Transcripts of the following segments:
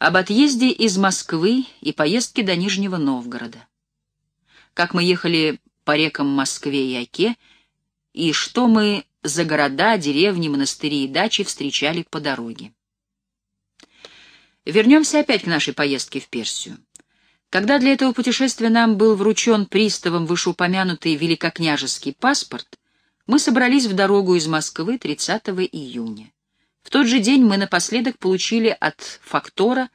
об отъезде из Москвы и поездке до Нижнего Новгорода. Как мы ехали по рекам Москве и Оке, и что мы за города, деревни, монастыри и дачи встречали по дороге. Вернемся опять к нашей поездке в Персию. Когда для этого путешествия нам был вручен приставом вышеупомянутый великокняжеский паспорт, мы собрались в дорогу из Москвы 30 июня. В тот же день мы напоследок получили от фактора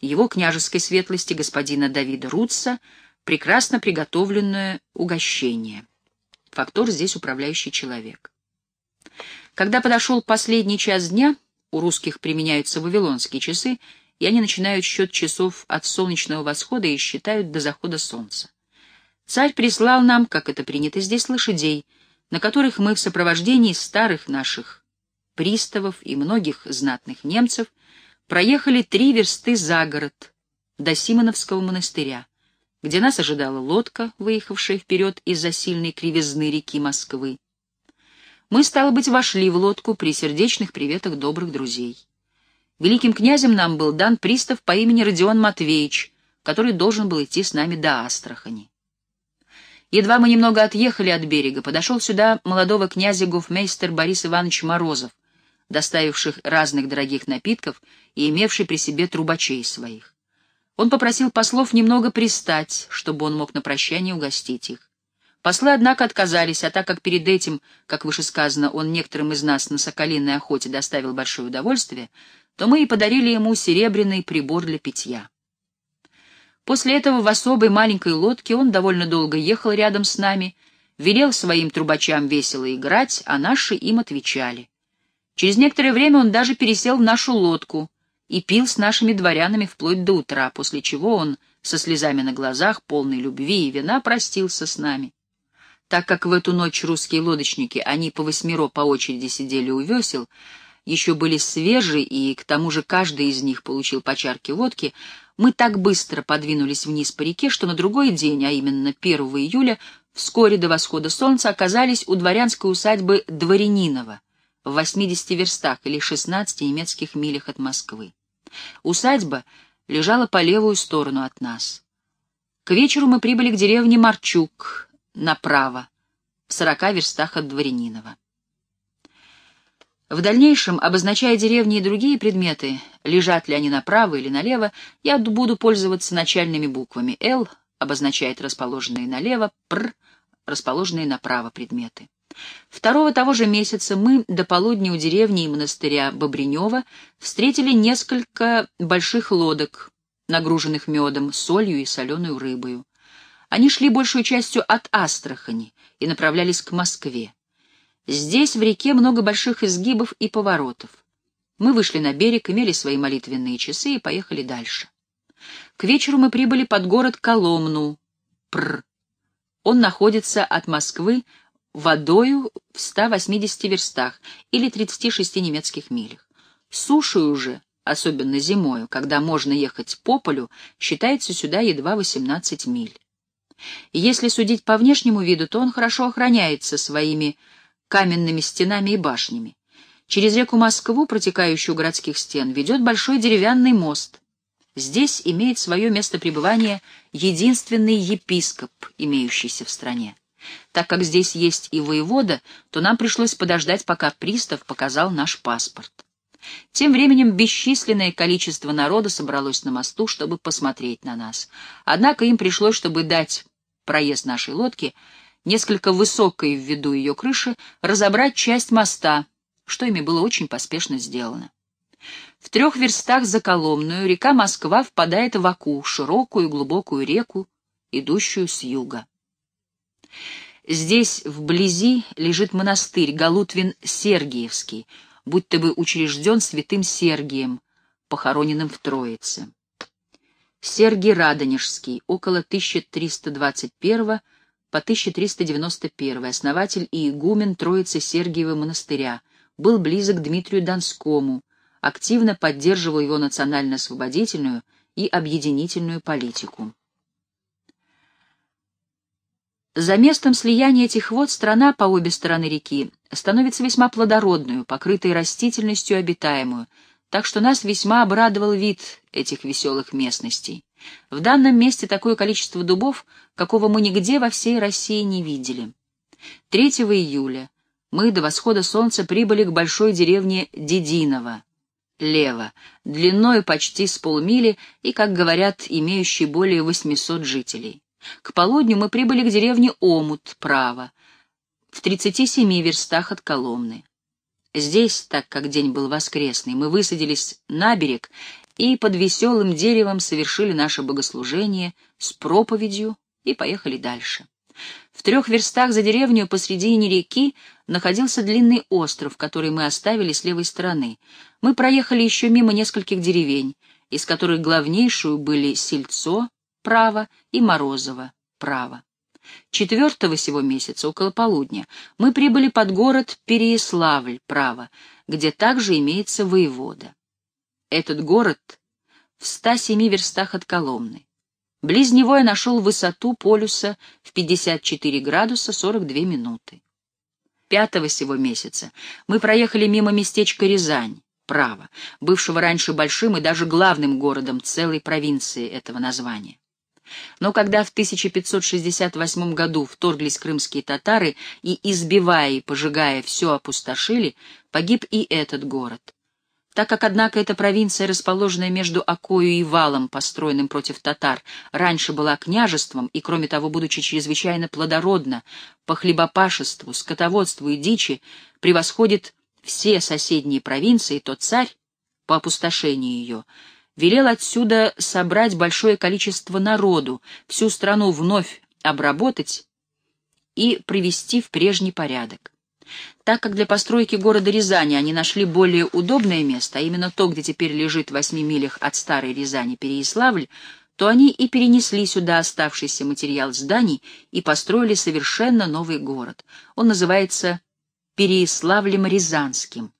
его княжеской светлости господина Давида Рутса прекрасно приготовленное угощение. Фактор здесь управляющий человек. Когда подошел последний час дня, у русских применяются вавилонские часы, и они начинают счет часов от солнечного восхода и считают до захода солнца. Царь прислал нам, как это принято здесь, лошадей, на которых мы в сопровождении старых наших приставов и многих знатных немцев проехали три версты за город до Симоновского монастыря, где нас ожидала лодка, выехавшая вперед из-за сильной кривизны реки Москвы. Мы, стало быть, вошли в лодку при сердечных приветах добрых друзей. Великим князем нам был дан пристав по имени Родион Матвеевич, который должен был идти с нами до Астрахани. Едва мы немного отъехали от берега, подошел сюда молодого князя гофмейстер Борис Иванович Морозов, доставивших разных дорогих напитков и имевший при себе трубачей своих. Он попросил послов немного пристать, чтобы он мог на прощание угостить их. Послы, однако, отказались, а так как перед этим, как выше сказано, он некоторым из нас на соколиной охоте доставил большое удовольствие, то мы и подарили ему серебряный прибор для питья. После этого в особой маленькой лодке он довольно долго ехал рядом с нами, велел своим трубачам весело играть, а наши им отвечали. Через некоторое время он даже пересел в нашу лодку и пил с нашими дворянами вплоть до утра, после чего он со слезами на глазах, полной любви и вина, простился с нами. Так как в эту ночь русские лодочники, они по восьмеро по очереди сидели у весел, еще были свежи, и к тому же каждый из них получил по чарке водки, мы так быстро подвинулись вниз по реке, что на другой день, а именно 1 июля, вскоре до восхода солнца оказались у дворянской усадьбы Дворянинова в 80 верстах или 16 немецких милях от Москвы. Усадьба лежала по левую сторону от нас. К вечеру мы прибыли к деревне Марчук, направо, в 40 верстах от Дворянинова. В дальнейшем, обозначая деревни и другие предметы, лежат ли они направо или налево, я буду пользоваться начальными буквами. «Л» обозначает расположенные налево, «Пр» — расположенные направо предметы. Второго того же месяца мы до полудня у деревни и монастыря Бобринева встретили несколько больших лодок, нагруженных медом, солью и соленую рыбою. Они шли большую частью от Астрахани и направлялись к Москве. Здесь в реке много больших изгибов и поворотов. Мы вышли на берег, имели свои молитвенные часы и поехали дальше. К вечеру мы прибыли под город Коломну, Пр. Он находится от Москвы водою в 180 верстах или 36 немецких милях. Сушей уже, особенно зимою, когда можно ехать по полю, считается сюда едва 18 миль. Если судить по внешнему виду, то он хорошо охраняется своими каменными стенами и башнями. Через реку Москву, протекающую у городских стен, ведет большой деревянный мост. Здесь имеет свое место пребывания единственный епископ, имеющийся в стране. Так как здесь есть и воевода, то нам пришлось подождать, пока пристав показал наш паспорт. Тем временем бесчисленное количество народа собралось на мосту, чтобы посмотреть на нас. Однако им пришлось, чтобы дать проезд нашей лодки, несколько высокой в виду ее крыши, разобрать часть моста, что ими было очень поспешно сделано. В трех верстах за Коломную река Москва впадает в Аку, широкую глубокую реку, идущую с юга. Здесь вблизи лежит монастырь Галутвин-Сергиевский, будто бы учрежден святым Сергием, похороненным в Троице. Сергий Радонежский, около 1321 по 1391, основатель и игумен Троицы Сергиева монастыря, был близок Дмитрию Донскому, активно поддерживал его национально-освободительную и объединительную политику. За местом слияния этих вод страна по обе стороны реки становится весьма плодородную, покрытой растительностью обитаемую, так что нас весьма обрадовал вид этих веселых местностей. В данном месте такое количество дубов, какого мы нигде во всей России не видели. 3 июля мы до восхода солнца прибыли к большой деревне Дединово, лево, длиной почти с полмили и, как говорят, имеющей более 800 жителей. К полудню мы прибыли к деревне Омут, право, в 37 верстах от Коломны. Здесь, так как день был воскресный, мы высадились на берег и под веселым деревом совершили наше богослужение с проповедью и поехали дальше. В трех верстах за деревню посредине реки находился длинный остров, который мы оставили с левой стороны. Мы проехали еще мимо нескольких деревень, из которых главнейшую были Сельцо, право, и Морозово, право. Четвертого сего месяца, около полудня, мы прибыли под город Переяславль, право, где также имеется воевода. Этот город в 107 верстах от Коломны. Близ него я нашел высоту полюса в 54 градуса 42 минуты. Пятого сего месяца мы проехали мимо местечка Рязань, право, бывшего раньше большим и даже главным городом целой провинции этого названия. Но когда в 1568 году вторглись крымские татары и, избивая и пожигая, все опустошили, погиб и этот город. Так как, однако, эта провинция, расположенная между Окою и Валом, построенным против татар, раньше была княжеством и, кроме того, будучи чрезвычайно плодородна по хлебопашеству, скотоводству и дичи, превосходит все соседние провинции, то царь, по опустошении ее, велел отсюда собрать большое количество народу, всю страну вновь обработать и привести в прежний порядок. Так как для постройки города Рязани они нашли более удобное место, а именно то, где теперь лежит в восьми милях от старой Рязани Переяславль, то они и перенесли сюда оставшийся материал зданий и построили совершенно новый город. Он называется Переяславлем Рязанским,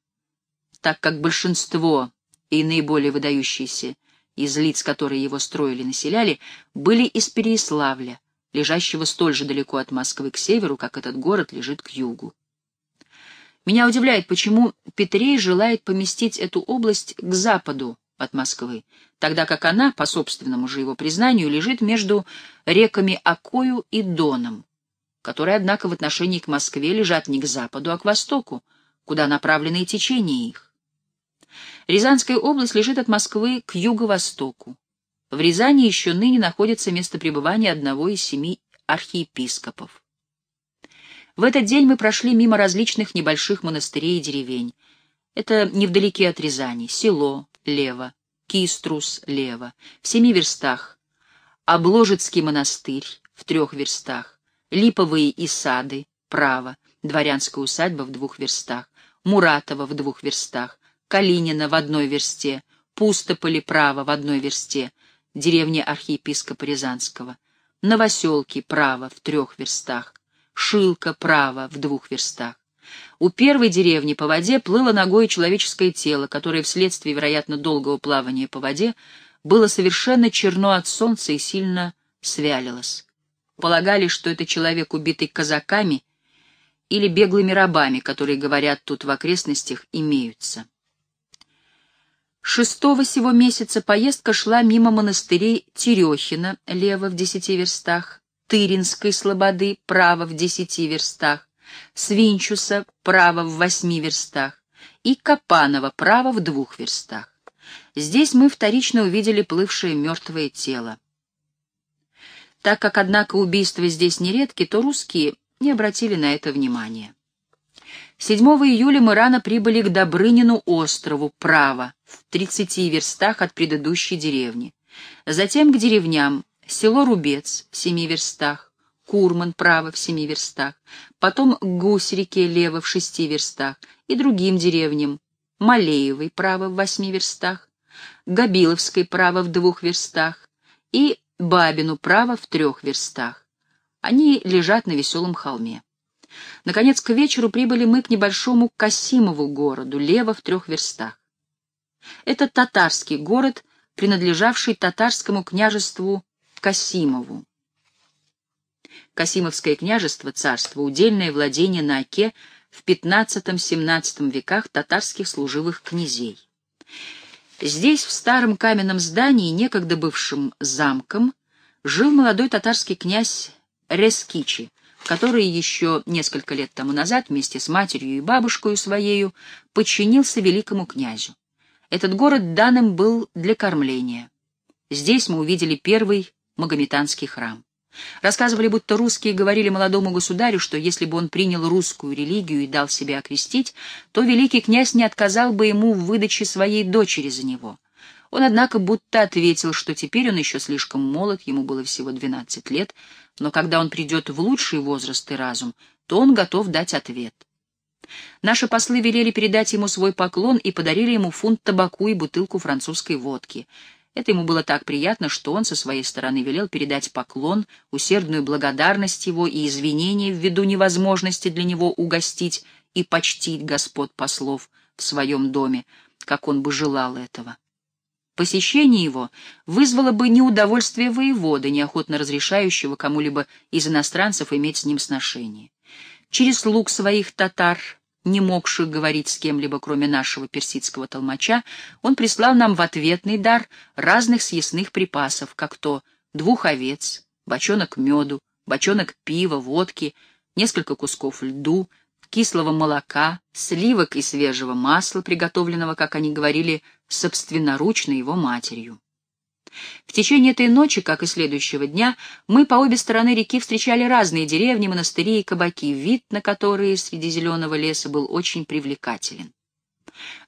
так как большинство и наиболее выдающиеся из лиц, которые его строили и населяли, были из Переяславля, лежащего столь же далеко от Москвы к северу, как этот город лежит к югу. Меня удивляет, почему Петрей желает поместить эту область к западу от Москвы, тогда как она, по собственному же его признанию, лежит между реками Акою и Доном, которые, однако, в отношении к Москве лежат не к западу, а к востоку, куда направлены и течения их. Рязанская область лежит от Москвы к юго-востоку. В Рязани еще ныне находится место пребывания одного из семи архиепископов. В этот день мы прошли мимо различных небольших монастырей и деревень. Это невдалеке от Рязани, село, лево, Киструс, лево, в семи верстах, Обложецкий монастырь, в трех верстах, Липовые и сады, право, дворянская усадьба в двух верстах, Муратова в двух верстах, Калинина в одной версте, Пустополи, право, в одной версте, деревня архиепископа Рязанского, Новоселки, право, в трех верстах, Шилка право в двух верстах. У первой деревни по воде плыло ногой человеческое тело, которое вследствие, вероятно, долгого плавания по воде было совершенно черно от солнца и сильно свялилось. Полагали, что это человек, убитый казаками или беглыми рабами, которые, говорят, тут в окрестностях имеются. Шестого сего месяца поездка шла мимо монастырей Терехина, лево в десяти верстах, Тыринской слободы, право в десяти верстах, Свинчуса, право в восьми верстах и Капанова, право в двух верстах. Здесь мы вторично увидели плывшее мертвое тело. Так как, однако, убийства здесь нередки, то русские не обратили на это внимания. 7 июля мы рано прибыли к Добрынину острову, право, в 30 верстах от предыдущей деревни. Затем к деревням село Рубец в семи верстах, Курман право в семи верстах, потом Гусь-реке лево в шести верстах и другим деревням, Малеевой право в восьми верстах, Габиловской право в двух верстах и Бабину право в трех верстах. Они лежат на веселом холме. Наконец, к вечеру прибыли мы к небольшому Касимову городу, лево в трех верстах. Это татарский город, принадлежавший татарскому княжеству Касимову. Касимовское княжество, царство, удельное владение на Оке в XV-XVII веках татарских служивых князей. Здесь, в старом каменном здании, некогда бывшим замком, жил молодой татарский князь Рескичи, который еще несколько лет тому назад вместе с матерью и бабушкой своею подчинился великому князю. Этот город данным был для кормления. Здесь мы увидели первый магометанский храм. Рассказывали, будто русские говорили молодому государю, что если бы он принял русскую религию и дал себя окрестить, то великий князь не отказал бы ему в выдаче своей дочери за него. Он, однако, будто ответил, что теперь он еще слишком молод, ему было всего 12 лет, но когда он придет в лучший возраст и разум, то он готов дать ответ. Наши послы велели передать ему свой поклон и подарили ему фунт табаку и бутылку французской водки — это ему было так приятно, что он со своей стороны велел передать поклон, усердную благодарность его и извинения ввиду невозможности для него угостить и почтить господ послов в своем доме, как он бы желал этого. Посещение его вызвало бы неудовольствие воевода, неохотно разрешающего кому-либо из иностранцев иметь с ним сношение. Через слуг своих татар не могших говорить с кем-либо, кроме нашего персидского толмача, он прислал нам в ответный дар разных съестных припасов, как то двух овец, бочонок меду, бочонок пива, водки, несколько кусков льду, кислого молока, сливок и свежего масла, приготовленного, как они говорили, собственноручно его матерью. В течение этой ночи, как и следующего дня, мы по обе стороны реки встречали разные деревни, монастыри и кабаки, вид на которые среди зеленого леса был очень привлекателен.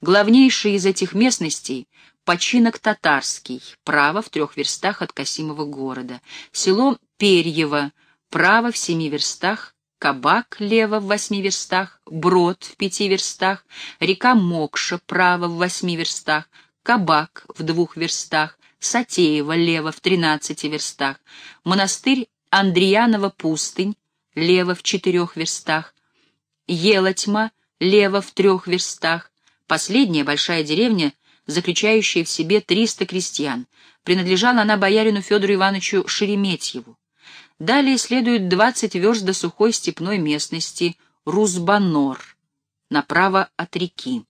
Главнейший из этих местностей — починок татарский, право в трех верстах от Касимова города, село Перьево, право в семи верстах, Кабак лево в восьми верстах, Брод в пяти верстах, река Мокша право в восьми верстах, Кабак в двух верстах, Сатеева лево в тринадцати верстах, монастырь Андриянова пустынь лево в четырех верстах, Елотьма лево в трех верстах, последняя большая деревня, заключающая в себе триста крестьян, принадлежала она боярину Федору Ивановичу Шереметьеву. Далее следует двадцать верст до сухой степной местности Рузбанор, направо от реки.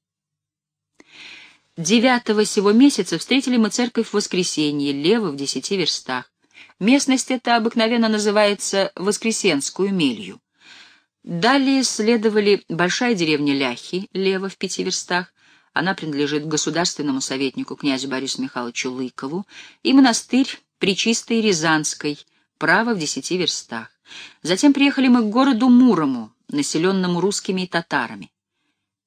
Девятого сего месяца встретили мы церковь в воскресенье, лево в десяти верстах. Местность эта обыкновенно называется Воскресенскую мелью. Далее следовали большая деревня Ляхи, лево в пяти верстах, она принадлежит государственному советнику князю Борису Михайловичу Лыкову, и монастырь Пречистой Рязанской, право в десяти верстах. Затем приехали мы к городу Мурому, населенному русскими и татарами.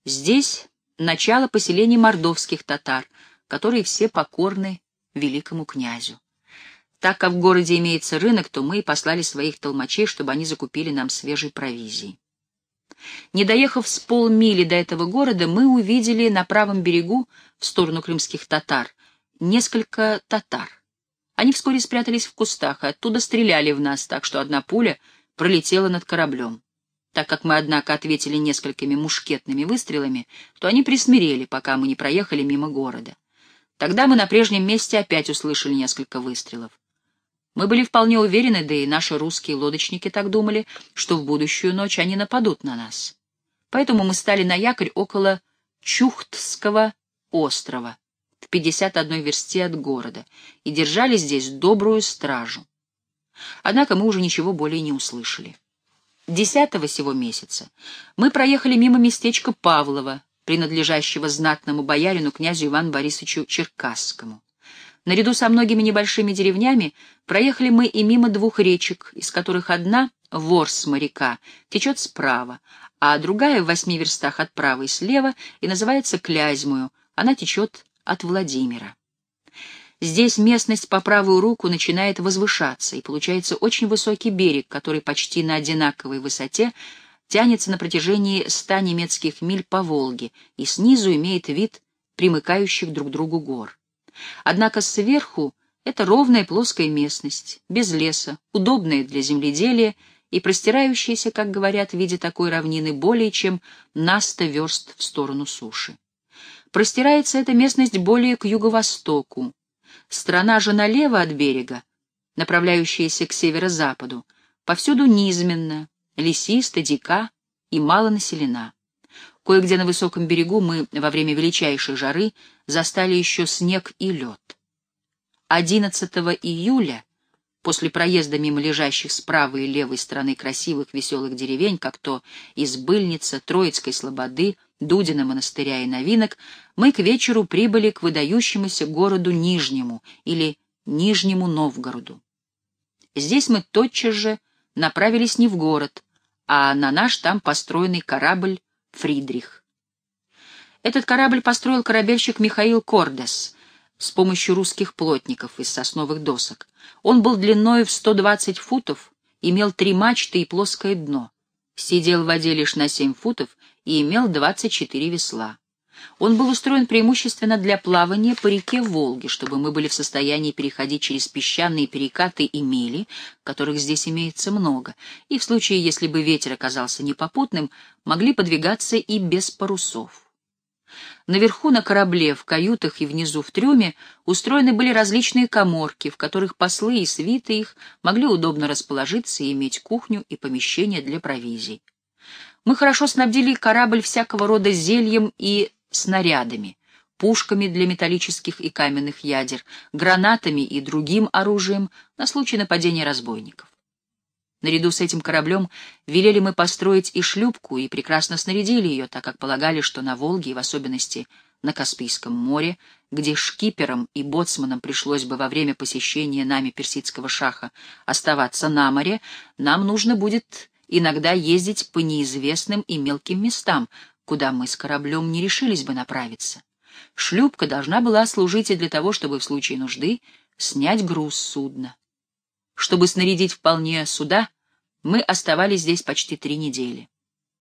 Здесь начало поселений мордовских татар, которые все покорны великому князю. Так как в городе имеется рынок, то мы и послали своих толмачей, чтобы они закупили нам свежей провизии. Не доехав с полмили до этого города, мы увидели на правом берегу, в сторону крымских татар, несколько татар. Они вскоре спрятались в кустах, и оттуда стреляли в нас, так что одна пуля пролетела над кораблем. Так как мы, однако, ответили несколькими мушкетными выстрелами, то они присмирели, пока мы не проехали мимо города. Тогда мы на прежнем месте опять услышали несколько выстрелов. Мы были вполне уверены, да и наши русские лодочники так думали, что в будущую ночь они нападут на нас. Поэтому мы стали на якорь около Чухтского острова, 51 версте от города, и держали здесь добрую стражу. Однако мы уже ничего более не услышали. Десятого сего месяца мы проехали мимо местечка Павлова, принадлежащего знатному боярину князю Ивану Борисовичу Черкасскому. Наряду со многими небольшими деревнями проехали мы и мимо двух речек, из которых одна, Ворсма река, течет справа, а другая в восьми верстах от права и слева и называется Клязьмую, она течет от Владимира. Здесь местность по правую руку начинает возвышаться, и получается очень высокий берег, который почти на одинаковой высоте тянется на протяжении ста немецких миль по Волге и снизу имеет вид примыкающих друг к другу гор. Однако сверху это ровная плоская местность, без леса, удобная для земледелия и простирающаяся, как говорят, в виде такой равнины более чем на сто верст в сторону суши. Простирается эта местность более к юго-востоку, Страна же налево от берега, направляющаяся к северо-западу, повсюду низменна, лесиста, дика и мало населена. Кое-где на высоком берегу мы во время величайшей жары застали еще снег и лед. 11 июля, после проезда мимо лежащих с правой и левой стороны красивых веселых деревень, как то Избыльница, Троицкой Слободы, Дудина монастыря и Новинок, мы к вечеру прибыли к выдающемуся городу Нижнему или Нижнему Новгороду. Здесь мы тотчас же направились не в город, а на наш там построенный корабль «Фридрих». Этот корабль построил корабельщик Михаил Кордес с помощью русских плотников из сосновых досок. Он был длиной в 120 футов, имел три мачты и плоское дно, сидел в воде лишь на 7 футов и имел 24 весла. Он был устроен преимущественно для плавания по реке Волге, чтобы мы были в состоянии переходить через песчаные перекаты и мели, которых здесь имеется много, и в случае, если бы ветер оказался непопутным, могли подвигаться и без парусов. Наверху на корабле, в каютах и внизу в трюме устроены были различные коморки, в которых послы и свиты их могли удобно расположиться и иметь кухню и помещение для провизий. Мы хорошо снабдили корабль всякого рода зельем и снарядами, пушками для металлических и каменных ядер, гранатами и другим оружием на случай нападения разбойников. Наряду с этим кораблем велели мы построить и шлюпку, и прекрасно снарядили ее, так как полагали, что на Волге, и в особенности на Каспийском море, где шкиперам и боцманам пришлось бы во время посещения нами персидского шаха оставаться на море, нам нужно будет иногда ездить по неизвестным и мелким местам, куда мы с кораблем не решились бы направиться. Шлюпка должна была служить и для того, чтобы в случае нужды снять груз судна. Чтобы снарядить вполне суда, мы оставались здесь почти три недели.